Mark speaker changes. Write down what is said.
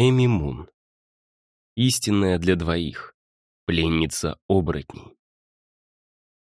Speaker 1: Эми Мун. Истинная для двоих. Пленница оборотней.